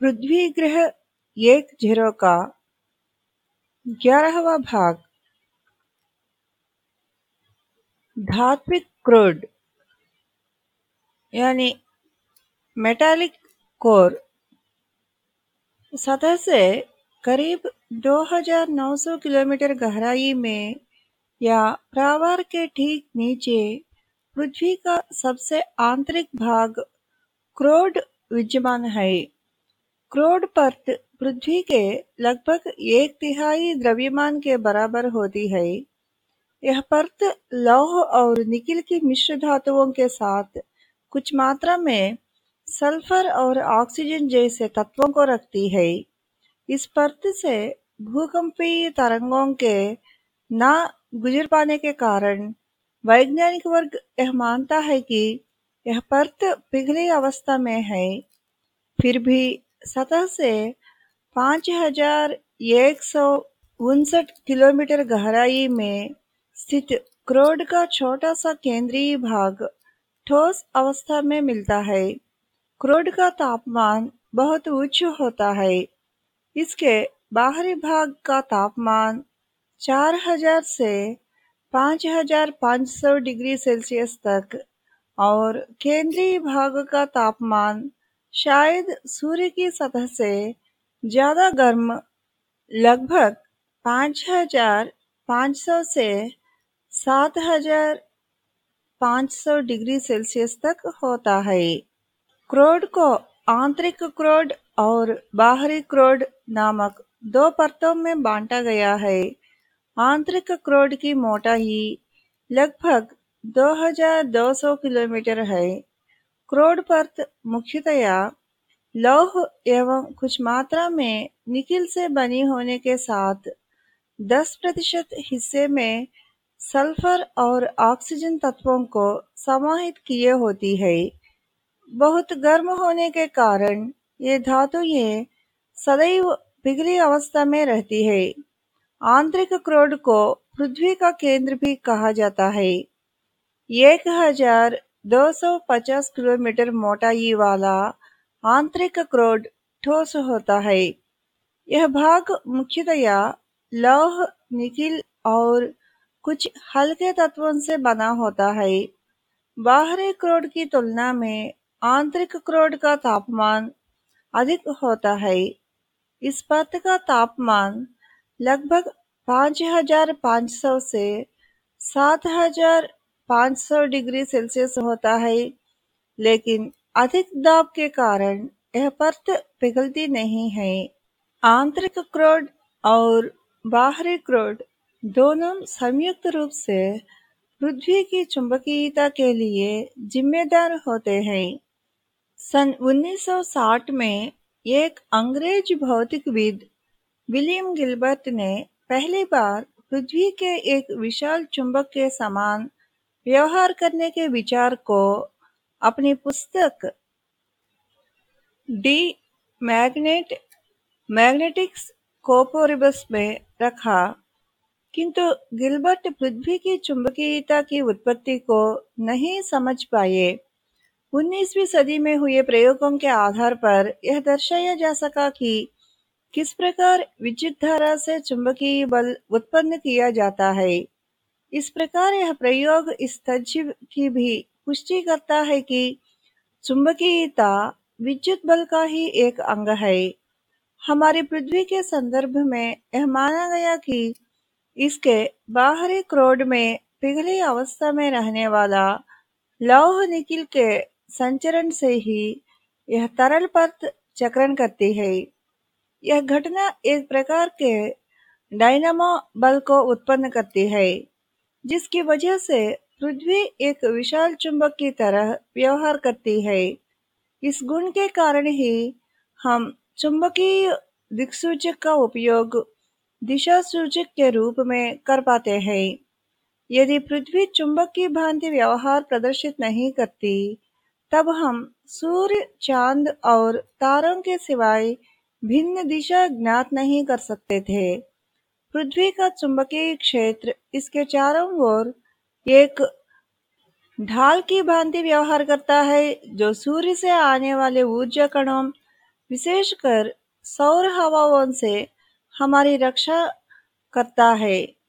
पृथ्वी ग्रह एक ज़ीरो का ग्यारहवा भाग। धात्विक क्रूड, यानी मेटालिक कोर सतह से करीब 2900 किलोमीटर गहराई में या प्रावार के ठीक नीचे पृथ्वी का सबसे आंतरिक भाग क्रोड विद्यमान है। क्रोड परत पृथ्वी के लगभग एक तिहाई द्रव्यमान के बराबर होती है। यह परत लौह और निकिल की मिश्र धातुओं के साथ कुछ मात्रा में सल्फ़र और ऑक्सीजन जैसे तत्वों को रखती है। इस परत से भूकंपीय तरंगों के न गुजर पाने के कारण वैज्ञानिक वर्ग यह मानता है कि यह परत पिघली अवस्था में है। फिर भी सतह से पाँच हज़ार एक सौ उनसठ किलोमीटर गहराई में स्थित क्रोड का छोटा सा केंद्रीय भाग ठोस अवस्था में मिलता है। क्रोड का तापमान बहुत उच्च होता है। इसके बाहरी भाग का तापमान 4000 से 5500 डिग्री सेल्सियस तक और केंद्रीय भाग का तापमान शायद सूर्य की सतह से ज़्यादा गर्म लगभग 5500 से 7500 डिग्री सेल्सियस तक होता है। क्रोड को आंतरिक क्रोड और बाहरी क्रोड नामक दो परतों में बांटा गया है। आंतरिक क्रोड की मोटाई लगभग 2200 किलोमीटर है। क्रोड परत मुख्यतया लौह एवं कुछ मात्रा में निकिल से बनी होने के साथ 10 प्रतिशत हिस्से में सल्फ़र और ऑक्सीजन तत्वों को समाहित किए होती है। बहुत गर्म होने के कारण ये धातु ये सदैव पिघली अवस्था में रहती है। आंतरिक क्रोड को पृथ्वी का केंद्र भी कहा जाता है। एक हज़ार दो सौ पचास किलोमीटर मोटाई वाला आंतरिक क्रोड ठोस होता है। यह भाग मुख्यतया लौह निकिल और कुछ हल्के तत्वों से बना होता है। बाहरी क्रोड की तुलना में आंतरिक क्रोड का तापमान अधिक होता है। इस पथ का तापमान लगभग पाँच हज़ार पाँच सौ पाँच सौ डिग्री सेल्सियस होता है, लेकिन अधिक दाब के कारण यह परत पिघलती नहीं है। आंतरिक क्रोड और बाहरी क्रोड दोनों संयुक्त रूप से पृथ्वी की चुंबकीयता के लिए जिम्मेदार होते हैं। सन 1960 में एक अंग्रेज़ भौतिकविद विलियम गिलबर्ट ने पहली बार पृथ्वी के एक विशाल चुंबक के समान व्यवहार करने के विचार को अपनी पुस्तक डी मैग्नेट, मैग्नेटिक्स कोपोरिबस में रखा, किंतु गिलबर्ट पृथ्वी की चुंबकीयता की उत्पत्ति को नहीं समझ पाए। 19वीं सदी में हुए प्रयोगों के आधार पर यह दर्शाया जा सका कि किस प्रकार विद्युत धारा से चुंबकीय बल उत्पन्न किया जाता है। इस प्रकार यह प्रयोग इस तथ्य की भी पुष्टि करता है कि चुंबकीयता विद्युत बल का ही एक अंग है। हमारी पृथ्वी के संदर्भ में यह माना गया कि इसके बाहरी क्रोड में पिघली अवस्था में रहने वाला लौह निकिल के संचरण से ही यह तरल परत चक्रण करती है। यह घटना एक प्रकार के डायनामो बल को उत्पन्न करती है। जिसकी वजह से पृथ्वी एक विशाल चुंबक की तरह व्यवहार करती है। इस गुण के कारण ही हम चुंबकीय दिक्सूचक का उपयोग दिशा सूचक के रूप में कर पाते हैं। यदि पृथ्वी चुंबक की भांति व्यवहार प्रदर्शित नहीं करती, तब हम सूर्य, चाँद और तारों के सिवाय भिन्न दिशा ज्ञात नहीं कर सकते थे। पृथ्वी का चुंबकीय क्षेत्र, इसके चारों ओर एक ढाल की भांति व्यवहार करता है, जो सूर्य से आने वाले ऊर्जा कणों, विशेषकर सौर हवाओं से हमारी रक्षा करता है।